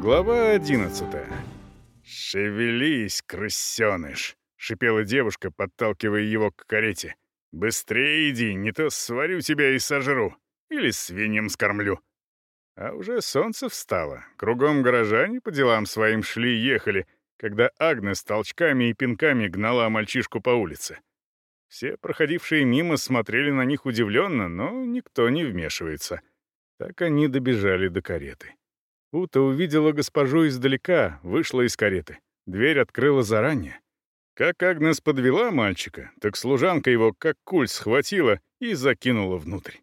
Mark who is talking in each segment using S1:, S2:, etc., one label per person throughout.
S1: Глава 11 «Шевелись, крысёныш!» — шипела девушка, подталкивая его к карете. «Быстрее иди, не то сварю тебя и сожру. Или свиньям скормлю». А уже солнце встало. Кругом горожане по делам своим шли-ехали, когда Агнес толчками и пинками гнала мальчишку по улице. Все проходившие мимо смотрели на них удивленно, но никто не вмешивается. Так они добежали до кареты. Ута увидела госпожу издалека, вышла из кареты. Дверь открыла заранее. Как Агнес подвела мальчика, так служанка его как куль схватила и закинула внутрь.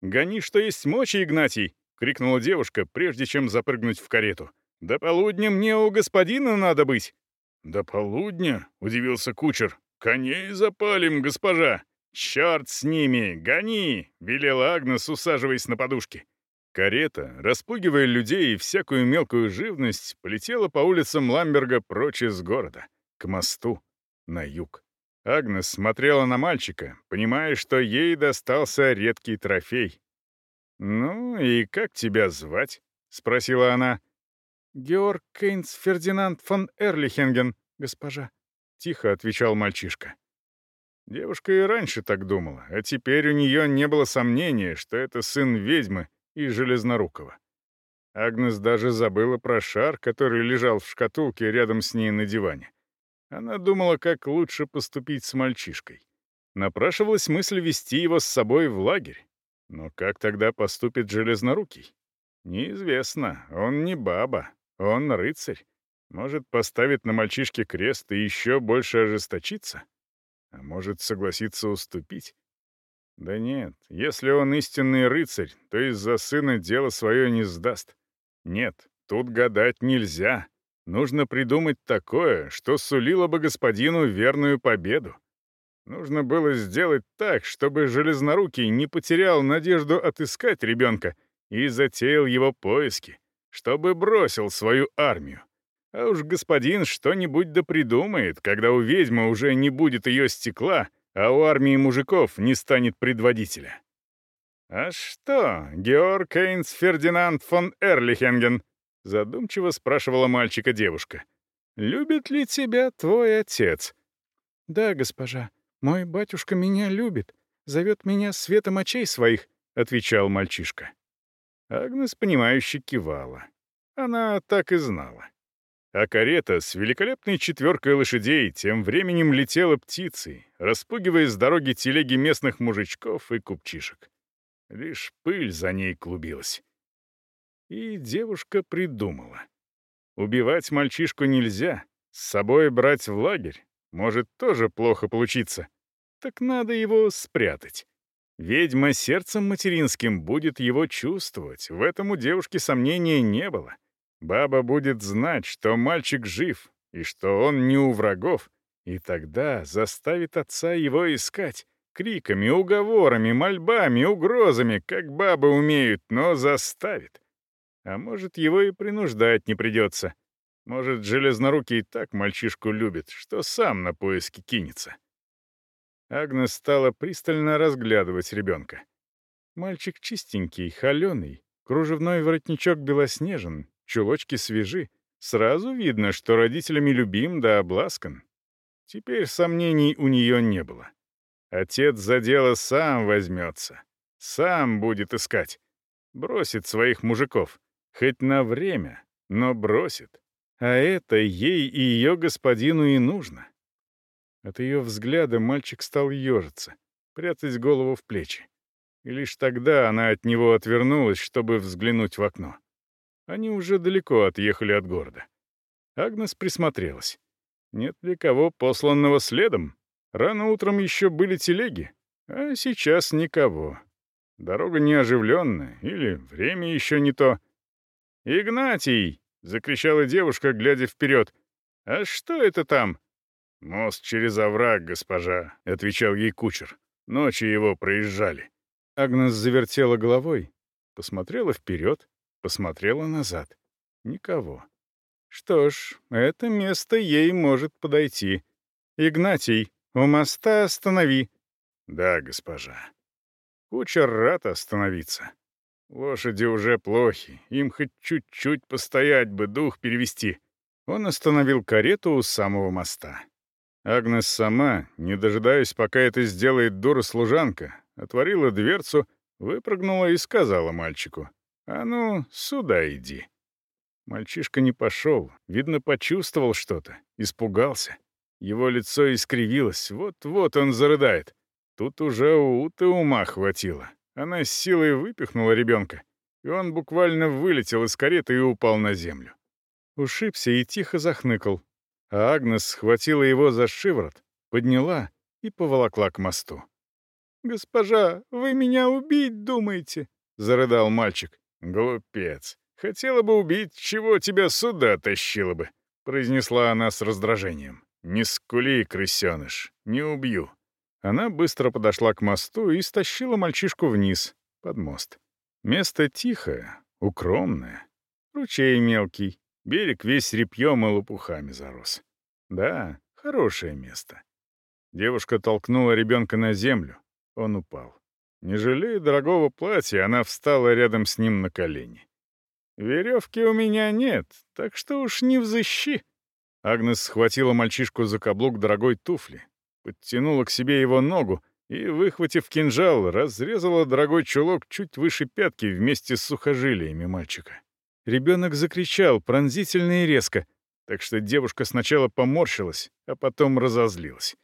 S1: «Гони, что есть мочи, Игнатий!» — крикнула девушка, прежде чем запрыгнуть в карету. «До полудня мне у господина надо быть!» «До полудня?» — удивился кучер. «Коней запалим, госпожа!» «Черт с ними! Гони!» — велела Агнес, усаживаясь на подушке. Карета, распугивая людей и всякую мелкую живность, полетела по улицам Ламберга прочь из города, к мосту, на юг. Агнес смотрела на мальчика, понимая, что ей достался редкий трофей. «Ну и как тебя звать?» — спросила она. «Георг Кейнс Фердинанд фон Эрлихенген, госпожа», — тихо отвечал мальчишка. Девушка и раньше так думала, а теперь у нее не было сомнения, что это сын ведьмы — и Железнорукова. Агнес даже забыла про шар, который лежал в шкатулке рядом с ней на диване. Она думала, как лучше поступить с мальчишкой. Напрашивалась мысль вести его с собой в лагерь. Но как тогда поступит Железнорукий? Неизвестно, он не баба, он рыцарь. Может, поставит на мальчишке крест и еще больше ожесточиться, А может, согласится уступить? Да нет, если он истинный рыцарь, то из-за сына дело свое не сдаст. Нет, тут гадать нельзя. Нужно придумать такое, что сулило бы господину верную победу. Нужно было сделать так, чтобы Железнорукий не потерял надежду отыскать ребенка и затеял его поиски, чтобы бросил свою армию. А уж господин что-нибудь да придумает, когда у ведьмы уже не будет ее стекла — а у армии мужиков не станет предводителя. «А что, Георг Эйнс Фердинанд фон Эрлихенген?» — задумчиво спрашивала мальчика девушка. «Любит ли тебя твой отец?» «Да, госпожа, мой батюшка меня любит, зовет меня светом очей своих», — отвечал мальчишка. Агнес, понимающе кивала. Она так и знала. А карета с великолепной четверкой лошадей тем временем летела птицей, распугивая с дороги телеги местных мужичков и купчишек. Лишь пыль за ней клубилась. И девушка придумала. Убивать мальчишку нельзя, с собой брать в лагерь может тоже плохо получиться. Так надо его спрятать. Ведьма сердцем материнским будет его чувствовать, в этом у девушки сомнения не было — Баба будет знать, что мальчик жив и что он не у врагов, и тогда заставит отца его искать. Криками, уговорами, мольбами, угрозами, как бабы умеют, но заставит. А может, его и принуждать не придется. Может, Железнорукий так мальчишку любит, что сам на поиски кинется. Агнес стала пристально разглядывать ребенка. Мальчик чистенький, холеный, кружевной воротничок белоснежен, Чулочки свежи. Сразу видно, что родителями любим да обласкан. Теперь сомнений у нее не было. Отец за дело сам возьмется. Сам будет искать. Бросит своих мужиков. Хоть на время, но бросит. А это ей и ее господину и нужно. От ее взгляда мальчик стал ежиться, прятать голову в плечи. И лишь тогда она от него отвернулась, чтобы взглянуть в окно. Они уже далеко отъехали от города. Агнес присмотрелась. Нет ли кого посланного следом? Рано утром еще были телеги, а сейчас никого. Дорога неоживленная, или время еще не то. «Игнатий!» — закричала девушка, глядя вперед. «А что это там?» «Мост через овраг, госпожа», — отвечал ей кучер. «Ночи его проезжали». Агнес завертела головой, посмотрела вперед, посмотрела назад. Никого. Что ж, это место ей может подойти. Игнатий, у моста останови. Да, госпожа. Кучер рад остановиться. Лошади уже плохи, им хоть чуть-чуть постоять бы, дух перевести. Он остановил карету у самого моста. Агнес сама, не дожидаясь, пока это сделает дура-служанка, отворила дверцу, выпрыгнула и сказала мальчику — «А ну, сюда иди». Мальчишка не пошел, видно, почувствовал что-то, испугался. Его лицо искривилось, вот-вот он зарыдает. Тут уже у Уты ума хватило. Она с силой выпихнула ребенка, и он буквально вылетел из кареты и упал на землю. Ушибся и тихо захныкал. А Агнес схватила его за шиворот, подняла и поволокла к мосту. «Госпожа, вы меня убить думаете?» — зарыдал мальчик. «Глупец. Хотела бы убить, чего тебя сюда тащила бы», — произнесла она с раздражением. «Не скули, крысеныш, не убью». Она быстро подошла к мосту и стащила мальчишку вниз, под мост. Место тихое, укромное. Ручей мелкий, берег весь репьем и лопухами зарос. Да, хорошее место. Девушка толкнула Не жалея дорогого платья, она встала рядом с ним на колени. «Веревки у меня нет, так что уж не взыщи». Агнес схватила мальчишку за каблук дорогой туфли, подтянула к себе его ногу и, выхватив кинжал, разрезала дорогой чулок чуть выше пятки вместе с сухожилиями мальчика. Ребенок закричал пронзительно и резко, так что девушка сначала поморщилась, а потом разозлилась.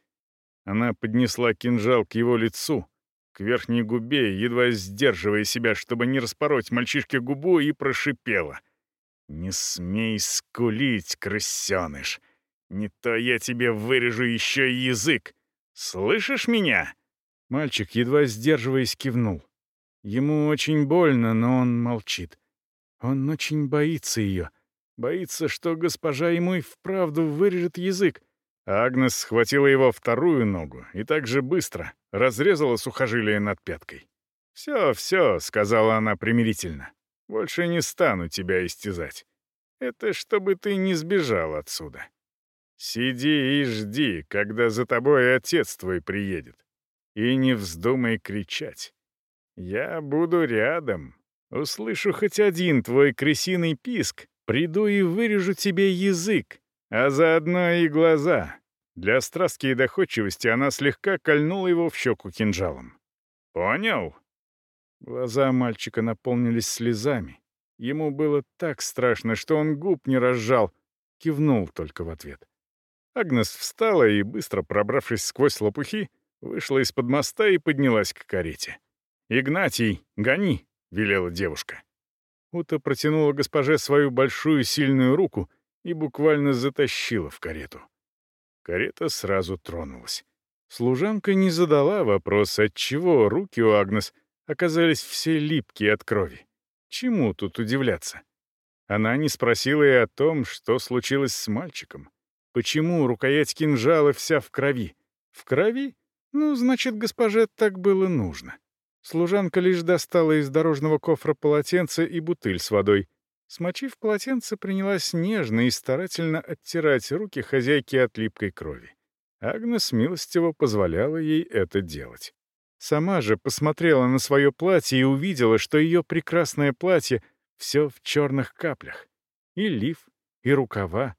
S1: Она поднесла кинжал к его лицу — к верхней губе, едва сдерживая себя, чтобы не распороть мальчишке губу, и прошипела. «Не смей скулить, крысёныш! Не то я тебе вырежу еще язык! Слышишь меня?» Мальчик, едва сдерживаясь, кивнул. Ему очень больно, но он молчит. Он очень боится ее. Боится, что госпожа ему и вправду вырежет язык. Агнес схватила его вторую ногу и так же быстро разрезала сухожилие над пяткой. «Все, все», — сказала она примирительно, — «больше не стану тебя истязать. Это чтобы ты не сбежал отсюда. Сиди и жди, когда за тобой отец твой приедет. И не вздумай кричать. Я буду рядом. Услышу хоть один твой крысиный писк, приду и вырежу тебе язык, а заодно и глаза. Для страстки и доходчивости она слегка кольнула его в щеку кинжалом. «Понял?» Глаза мальчика наполнились слезами. Ему было так страшно, что он губ не разжал, кивнул только в ответ. Агнес встала и, быстро пробравшись сквозь лопухи, вышла из-под моста и поднялась к карете. «Игнатий, гони!» — велела девушка. Ута протянула госпоже свою большую сильную руку — и буквально затащила в карету. Карета сразу тронулась. Служанка не задала вопрос, отчего руки у Агнес оказались все липкие от крови. Чему тут удивляться? Она не спросила и о том, что случилось с мальчиком. Почему рукоять кинжала вся в крови? В крови? Ну, значит, госпоже так было нужно. Служанка лишь достала из дорожного кофра полотенце и бутыль с водой — Смочив полотенце, принялась нежно и старательно оттирать руки хозяйки от липкой крови. Агнес милостиво позволяла ей это делать. Сама же посмотрела на свое платье и увидела, что ее прекрасное платье все в черных каплях. И лиф, и рукава,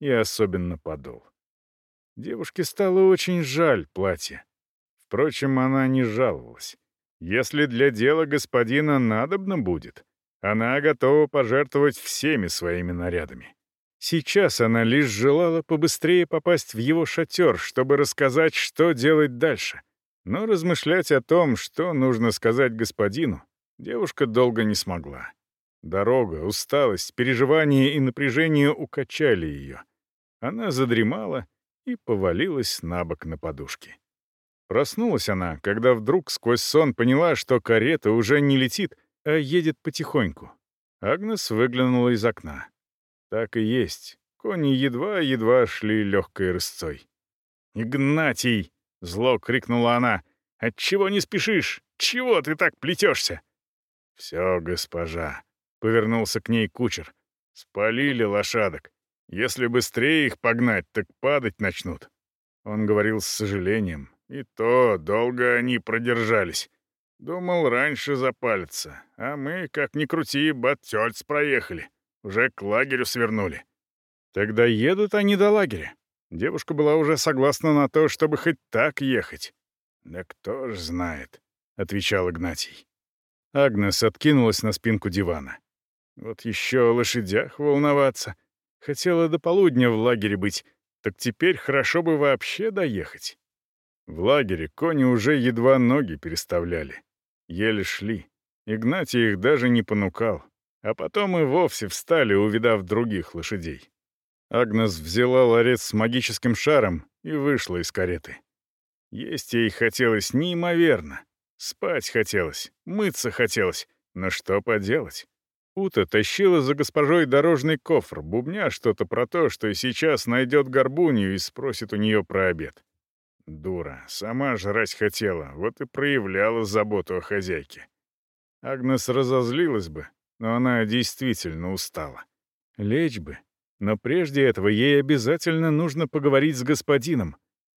S1: и особенно подол. Девушке стало очень жаль платье. Впрочем, она не жаловалась. Если для дела господина надобно будет, она готова пожертвовать всеми своими нарядами. Сейчас она лишь желала побыстрее попасть в его шатер, чтобы рассказать, что делать дальше. Но размышлять о том, что нужно сказать господину, девушка долго не смогла. Дорога, усталость, переживания и напряжение укачали ее. Она задремала и повалилась на бок на подушке. Проснулась она, когда вдруг сквозь сон поняла, что карета уже не летит, а едет потихоньку. Агнес выглянула из окна. Так и есть. Кони едва-едва шли легкой рысцой. «Игнатий!» — зло крикнула она. «Отчего не спешишь? Чего ты так плетешься?» «Все, госпожа!» — повернулся к ней кучер. «Спалили лошадок. Если быстрее их погнать, так падать начнут». Он говорил с сожалением. «И то долго они продержались. Думал, раньше запалится. А мы, как ни крути, Баттёльц проехали. Уже к лагерю свернули. Тогда едут они до лагеря. Девушка была уже согласна на то, чтобы хоть так ехать. «Да кто ж знает», — отвечал Игнатий. Агнес откинулась на спинку дивана. Вот еще о лошадях волноваться. Хотела до полудня в лагере быть, так теперь хорошо бы вообще доехать. В лагере кони уже едва ноги переставляли. Еле шли. Игнатий их даже не понукал. А потом и вовсе встали, увидав других лошадей. Агнес взяла ларец с магическим шаром и вышла из кареты. Есть ей хотелось неимоверно. Спать хотелось, мыться хотелось, но что поделать? Ута тащила за госпожой дорожный кофр, бубня что-то про то, что сейчас найдет горбунью и спросит у нее про обед. Дура, сама жрать хотела, вот и проявляла заботу о хозяйке. Агнес разозлилась бы, но она действительно устала. Лечь бы. Но прежде этого ей обязательно нужно поговорить с господином.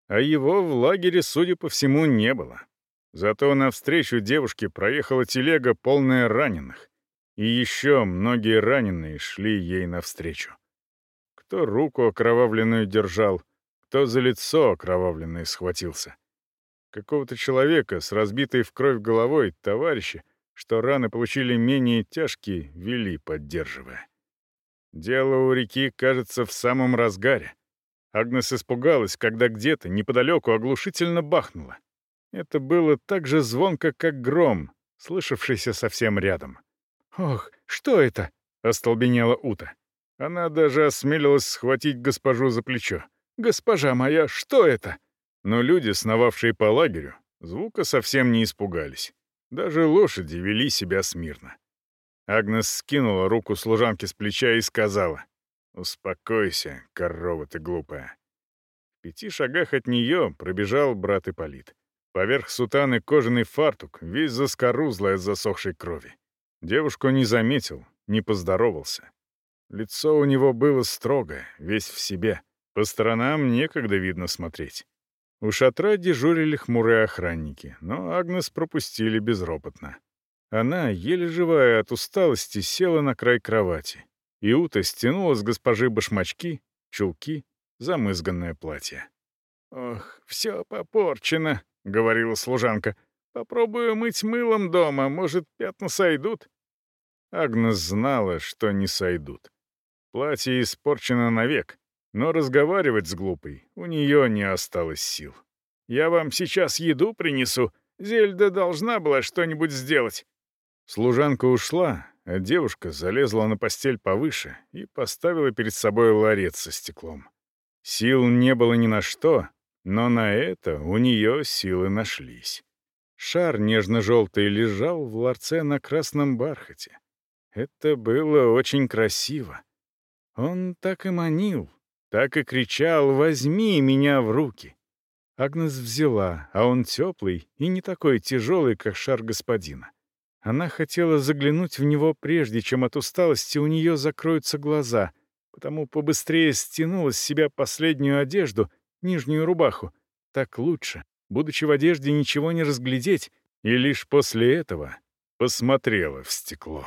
S1: А его в лагере, судя по всему, не было. Зато навстречу девушке проехала телега, полная раненых. И еще многие раненые шли ей навстречу. Кто руку окровавленную держал — что за лицо кровавленное схватился? Какого-то человека с разбитой в кровь головой товарищи, что раны получили менее тяжкие, вели, поддерживая. Дело у реки, кажется, в самом разгаре. Агнес испугалась, когда где-то неподалеку оглушительно бахнуло. Это было так же звонко, как гром, слышавшийся совсем рядом. «Ох, что это?» — остолбенела Ута. Она даже осмелилась схватить госпожу за плечо. «Госпожа моя, что это?» Но люди, сновавшие по лагерю, звука совсем не испугались. Даже лошади вели себя смирно. Агнес скинула руку служанки с плеча и сказала, «Успокойся, корова ты глупая». В пяти шагах от нее пробежал брат Ипполит. Поверх сутаны кожаный фартук, весь заскорузлый от засохшей крови. Девушку не заметил, не поздоровался. Лицо у него было строгое, весь в себе — по-сторонам некогда видно смотреть. У шатра дежурили хмурые охранники, но Агнес пропустили безропотно. Она, еле живая от усталости, села на край кровати. Иута стянула с госпожи башмачки, чулки, замызганное платье. «Ох, все попорчено», — говорила служанка. «Попробую мыть мылом дома, может, пятна сойдут». Агнес знала, что не сойдут. Платье испорчено навек, но разговаривать с глупой у нее не осталось сил. «Я вам сейчас еду принесу. Зельда должна была что-нибудь сделать». Служанка ушла, а девушка залезла на постель повыше и поставила перед собой ларец со стеклом. Сил не было ни на что, но на это у нее силы нашлись. Шар нежно-желтый лежал в ларце на красном бархате. Это было очень красиво. Он так и манил, так и кричал «Возьми меня в руки!». Агнес взяла, а он теплый и не такой тяжелый, как шар господина. Она хотела заглянуть в него, прежде чем от усталости у нее закроются глаза, потому побыстрее стянула с себя последнюю одежду, нижнюю рубаху. Так лучше, будучи в одежде, ничего не разглядеть, и лишь после этого посмотрела в стекло.